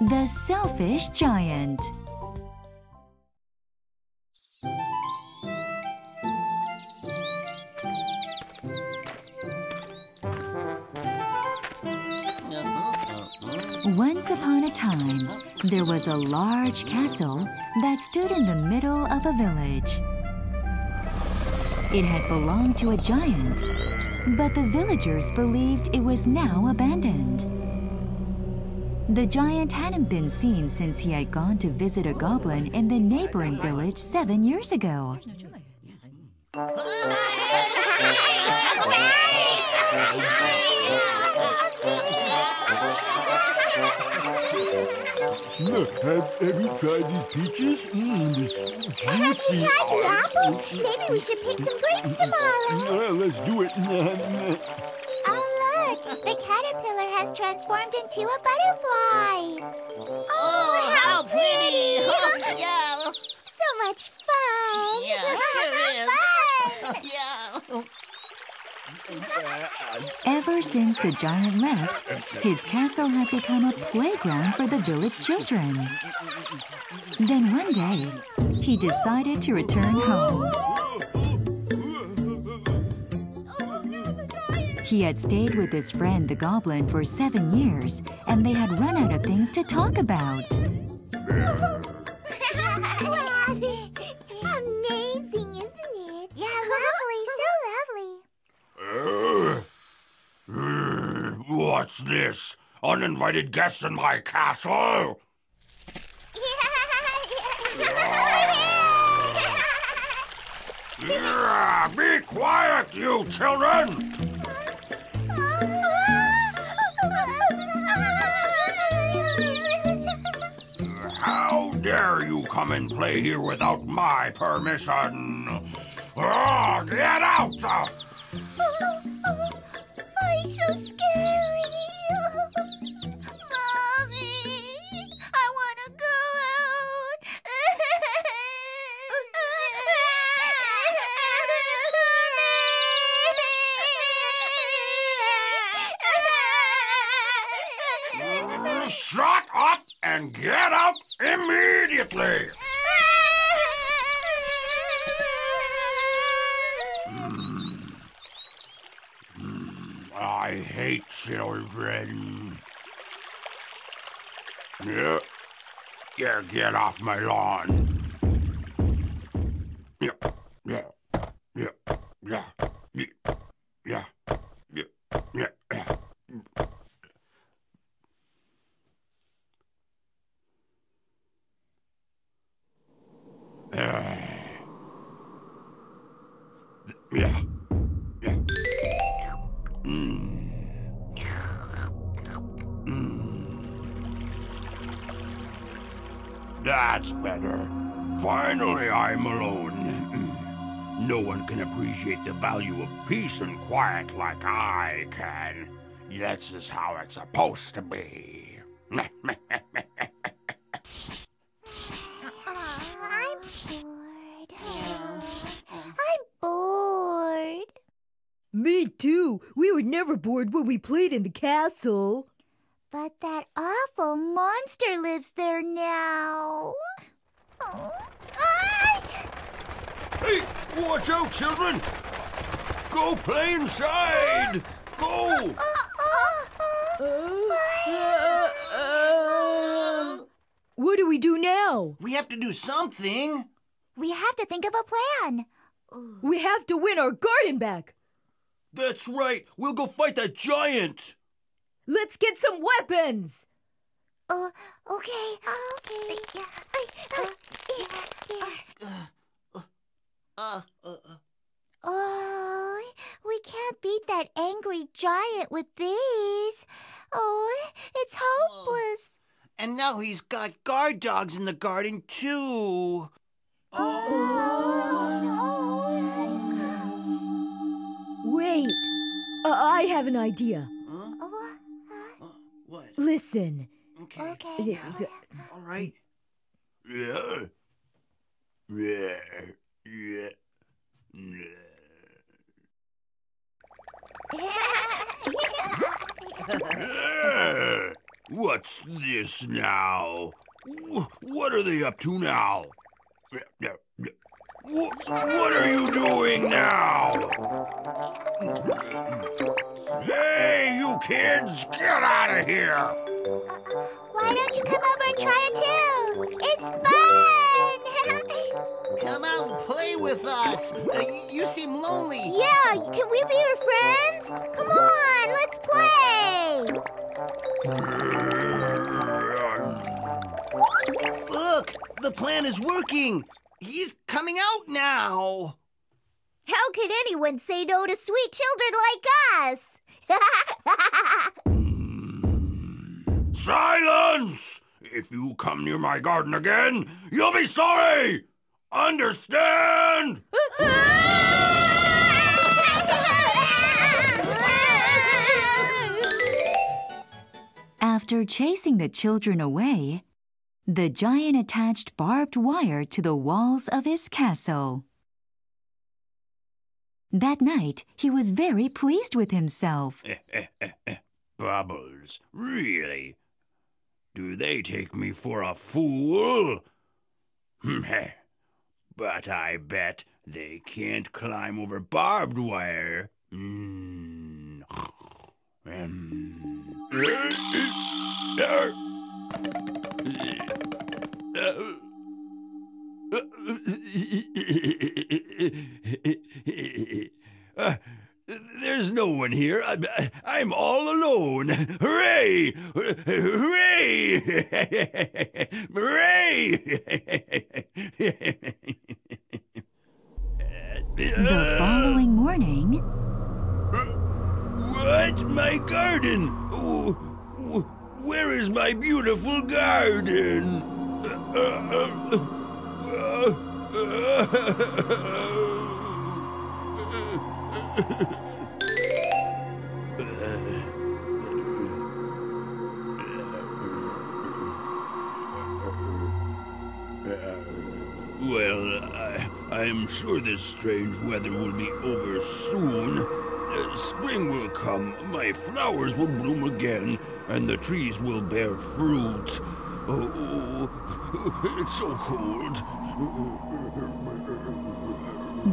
The Selfish Giant. Once upon a time, there was a large castle that stood in the middle of a village. It had belonged to a giant, but the villagers believed it was now abandoned. The giant hadn't been seen since he had gone to visit a goblin in the neighboring village seven years ago. Have, have you tried these peaches? Mmm, they're juicy. Have you tried the apples? Maybe we should pick some grapes tomorrow. Uh, let's do it. Oh, look! The caterpillar has transformed into a butterfly. Oh, oh how pretty! yeah, So much fun! yeah, sure is. yeah. Ever since the giant left, his castle had become a playground for the village children. Then one day, he decided to return home. He had stayed with his friend the goblin for seven years, and they had run out of things to talk about. Amazing, isn't it? Yeah, lovely, so lovely. Uh, what's this? Uninvited guests in my castle? Yeah, be quiet, you children! Dare you come and play here without my permission? Ah, get out! Oh, it's so scary. Mommy, I want to go out. Mommy! Shut up and get out immediately! Hmm. Hmm. I hate children. Yeah. Yeah, get off my lawn. Yeah. Mm. That's better. Finally, I'm alone. No one can appreciate the value of peace and quiet like I can. This is how it's supposed to be. I'm bored. I'm bored. Me too. We were never bored when we played in the castle. But that awful monster lives there now. Oh. Ah! hey, watch out, children! Go play inside! Go! What do we do now? We have to do something. We have to think of a plan. We have to win our garden back. That's right. We'll go fight that giant. Let's get some weapons. Uh, okay, okay. Yeah. Uh, yeah. Uh, uh, uh, Oh, we can't beat that angry giant with these. Oh, it's hopeless. and now he's got guard dogs in the garden, too. Oh. oh no. Wait. Uh, I have an idea. Huh? What? Listen. Okay. okay. Yes, All right. Yeah. Yeah. Yeah. Yeah. Yeah. What's this now? What are they up to now? What are you doing now? Hey, you kids, get out of here! Why don't you come over and try it too? It's fun! Come out and play with us. Uh, y- you seem lonely. yeah, can we be your friends? Come on, let's play! Look, the plan is working. He's coming out now. How could anyone say no to sweet children like us? Silence! If you come near my garden again, you'll be sorry! Understand? After chasing the children away, the giant attached barbed wire to the walls of his castle. That night, he was very pleased with himself. Bubbles, really? Do they take me for a fool? but I bet they can't climb over barbed wire. Mm. Um. Uh, there's no one here. I'm, I'm all alone. Hooray! Hooray! Hooray! The following morning, What? My garden? Oh, Where is my beautiful garden? Well, I, I'm sure this strange weather will be over soon. Uh, spring will come, my flowers will bloom again, and the trees will bear fruit. Oh, it's so cold.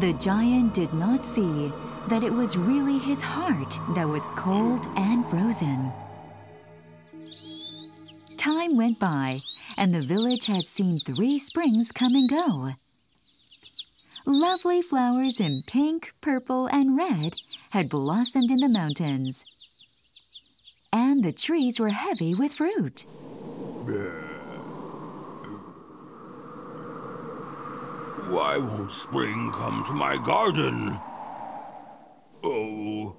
the giant did not see that it was really his heart that was cold and frozen. Time went by, and the village had seen three springs come and go. Lovely flowers in pink, purple, and red had blossomed in the mountains. And the trees were heavy with fruit. Why won't spring come to my garden? Oh,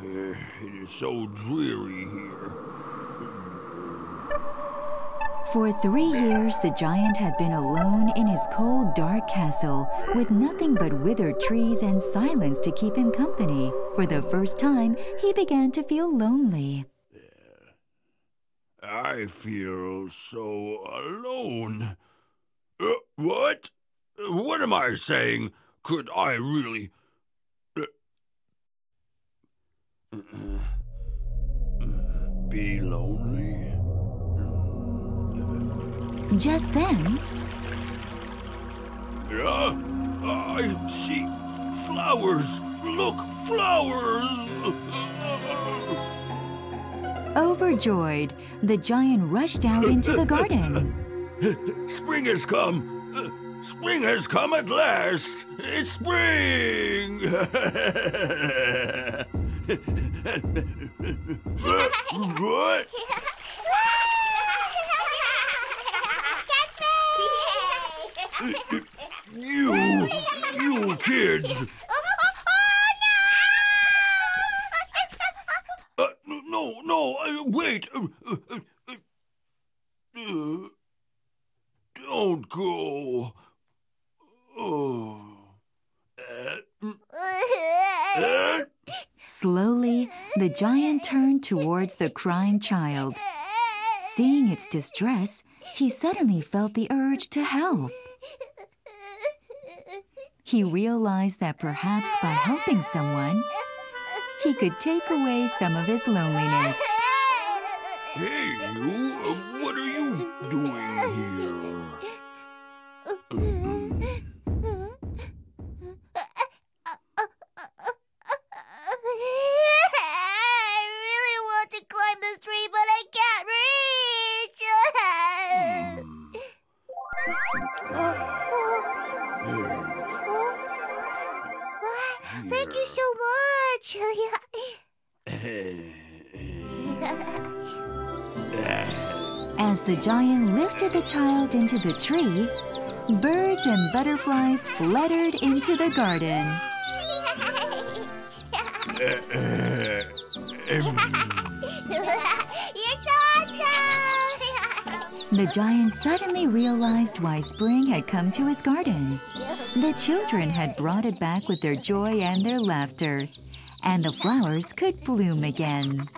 eh, it is so dreary here. For three years, the giant had been alone in his cold, dark castle with nothing but withered trees and silence to keep him company. For the first time, he began to feel lonely. I feel so alone. Uh, what? What am I saying? Could I really? uh, be lonely? Just then, Yeah, I see flowers. Look, flowers. overjoyed, the giant rushed out into the garden. Spring has come. Spring has come at last. It's spring. what? Catch me! You, you kids. Uh, no, no, uh, wait. Uh, uh, uh, uh, don't go. Oh. Uh, uh, Slowly, the giant turned towards the crying child. Seeing its distress, he suddenly felt the urge to help. He realized that perhaps by helping someone, he could take away some of his loneliness. Hey, you! uh, What are you As the giant lifted the child into the tree, birds and butterflies fluttered into the garden. You're so awesome! The giant suddenly realized why spring had come to his garden. The children had brought it back with their joy and their laughter, and the flowers could bloom again.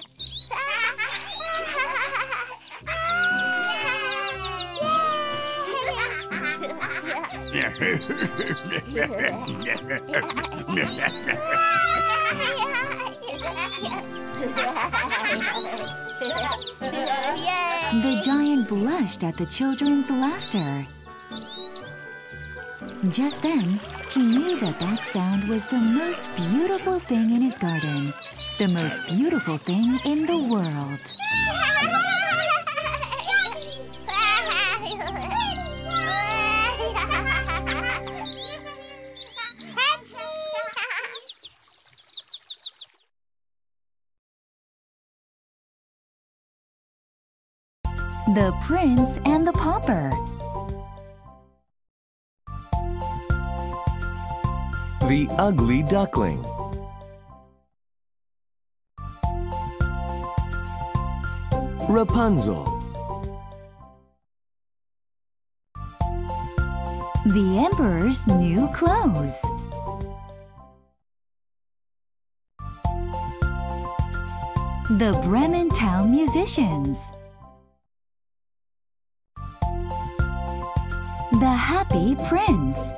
The giant blushed at the children's laughter. Just then, he knew that that sound was the most beautiful thing in his garden, the most beautiful thing in the world. The Prince and the Pauper. The Ugly Duckling. Rapunzel. The Emperor's new clothes. The Bremen Town Musicians. The Happy Prince.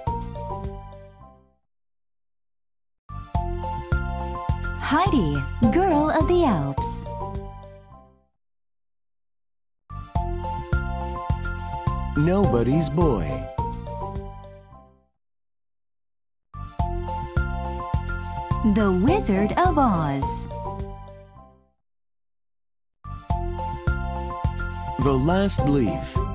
Heidi, Girl of the Alps. Nobody's Boy. The Wizard of Oz. The Last Leaf.